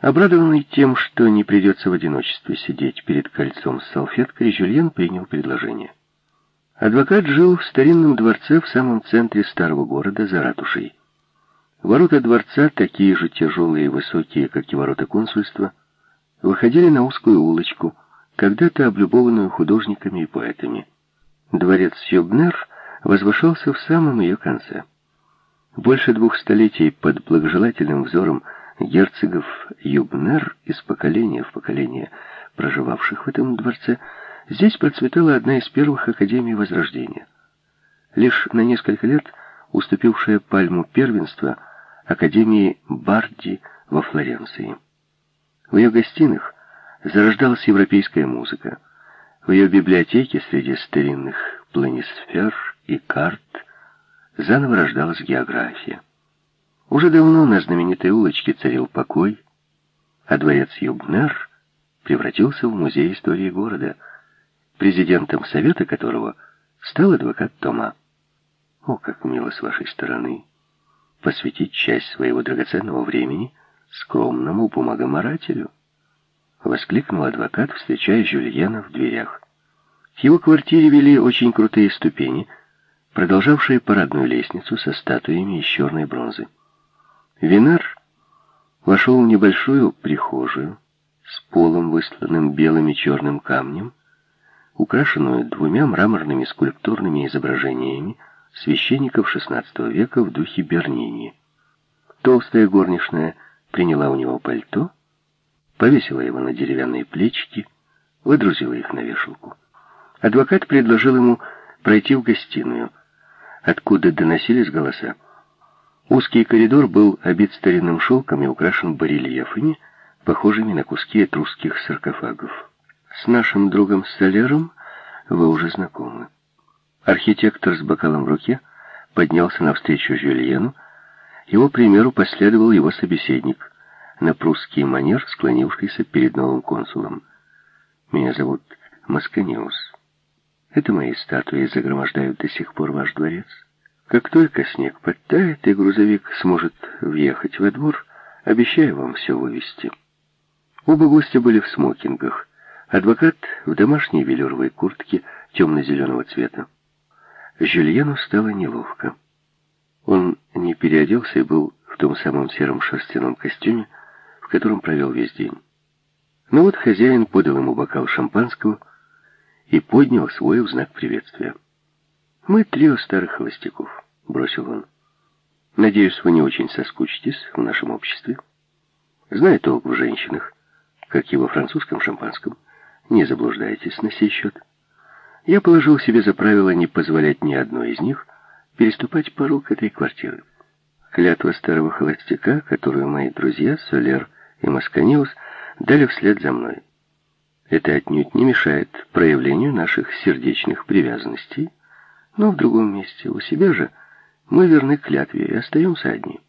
Обрадованный тем, что не придется в одиночестве сидеть перед кольцом с салфеткой, Жюльен принял предложение. Адвокат жил в старинном дворце в самом центре старого города за ратушей. Ворота дворца, такие же тяжелые и высокие, как и ворота консульства, выходили на узкую улочку, когда-то облюбованную художниками и поэтами. Дворец Юбнер возвышался в самом ее конце. Больше двух столетий под благожелательным взором герцогов Юбнер из поколения в поколение проживавших в этом дворце, здесь процветала одна из первых академий Возрождения. Лишь на несколько лет уступившая пальму первенства Академии Барди во Флоренции. В ее гостиных зарождалась европейская музыка. В ее библиотеке среди старинных планисфер и карт заново рождалась география. Уже давно на знаменитой улочке царил покой, а дворец Юбнер превратился в музей истории города, президентом совета которого стал адвокат Тома. О, как мило с вашей стороны посвятить часть своего драгоценного времени скромному бумагоморателю, воскликнул адвокат, встречая Жюльена в дверях. К его квартире вели очень крутые ступени, продолжавшие парадную лестницу со статуями из черной бронзы. Винар вошел в небольшую прихожую с полом, высланным белым и черным камнем, украшенную двумя мраморными скульптурными изображениями священников XVI века в духе Бернини. Толстая горничная приняла у него пальто, повесила его на деревянные плечики, выдрузила их на вешалку. Адвокат предложил ему пройти в гостиную, откуда доносились голоса. Узкий коридор был обит старинным шелком и украшен барельефами, похожими на куски этрусских саркофагов. С нашим другом Солером вы уже знакомы. Архитектор с бокалом в руке поднялся навстречу Жюльену. Его примеру последовал его собеседник, на прусский манер склонившийся перед новым консулом. «Меня зовут Масканиус. Это мои статуи загромождают до сих пор ваш дворец». Как только снег подтает и грузовик сможет въехать во двор, обещаю вам все вывести. Оба гостя были в смокингах. Адвокат в домашней велюровой куртке темно-зеленого цвета. Жюльену стало неловко. Он не переоделся и был в том самом сером шерстяном костюме, в котором провел весь день. Но вот хозяин подал ему бокал шампанского и поднял свой в знак приветствия. «Мы трио старых холостяков», — бросил он. «Надеюсь, вы не очень соскучитесь в нашем обществе. Зная толк в женщинах, как и во французском шампанском, не заблуждайтесь на сей счет. Я положил себе за правило не позволять ни одной из них переступать порог этой квартиры. Клятва старого холостяка, которую мои друзья Солер и Масканиус дали вслед за мной. Это отнюдь не мешает проявлению наших сердечных привязанностей, но в другом месте, у себя же, мы верны клятве и остаемся одни.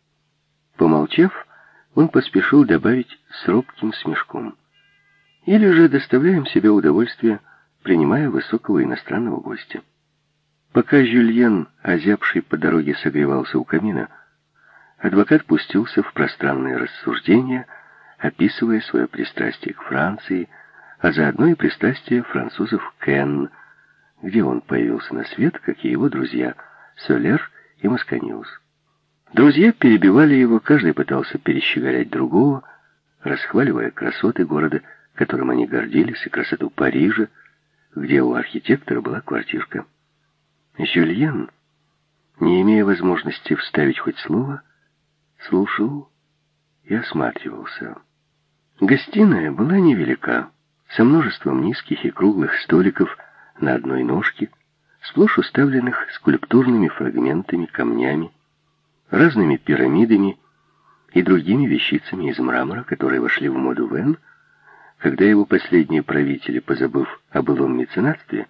Помолчав, он поспешил добавить с робким смешком. Или же доставляем себе удовольствие, принимая высокого иностранного гостя. Пока Жюльен, озябший по дороге, согревался у камина, адвокат пустился в пространные рассуждения, описывая свое пристрастие к Франции, а заодно и пристрастие французов к Энн, где он появился на свет, как и его друзья Солер и Масканиус. Друзья перебивали его, каждый пытался перещеголять другого, расхваливая красоты города, которым они гордились, и красоту Парижа, где у архитектора была квартирка. Жюльен, не имея возможности вставить хоть слово, слушал и осматривался. Гостиная была невелика, со множеством низких и круглых столиков, на одной ножке, сплошь уставленных скульптурными фрагментами, камнями, разными пирамидами и другими вещицами из мрамора, которые вошли в моду Вен, когда его последние правители, позабыв о былом меценатстве,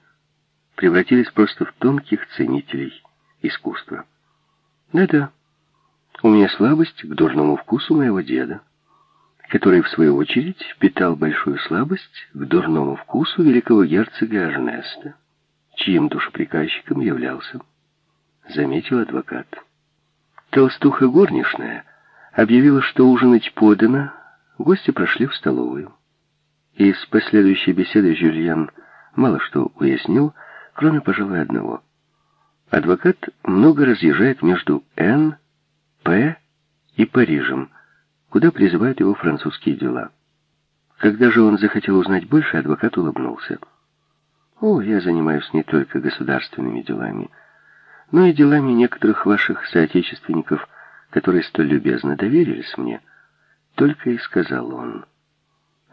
превратились просто в тонких ценителей искусства. Да-да, у меня слабость к дурному вкусу моего деда, который, в свою очередь, питал большую слабость к дурному вкусу великого герцога Эрнеста, чьим душеприказчиком являлся, заметил адвокат. Толстуха горничная объявила, что ужинать подано, Гости прошли в столовую. И с последующей беседой Жюльен мало что уяснил, кроме, пожалуй, одного. Адвокат много разъезжает между Н, П и Парижем, куда призывают его французские дела. Когда же он захотел узнать больше, адвокат улыбнулся. «О, я занимаюсь не только государственными делами, но и делами некоторых ваших соотечественников, которые столь любезно доверились мне», — только и сказал он.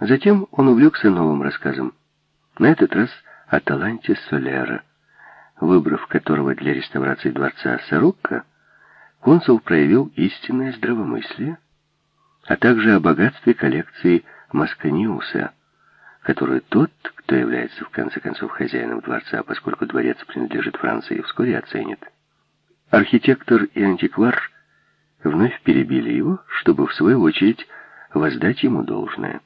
Затем он увлекся новым рассказом, на этот раз о таланте Солера, выбрав которого для реставрации дворца Сорокко, консул проявил истинное здравомыслие, а также о богатстве коллекции Масканиуса, которую тот, кто является в конце концов хозяином дворца, поскольку дворец принадлежит Франции, вскоре оценит. Архитектор и антиквар вновь перебили его, чтобы в свою очередь воздать ему должное –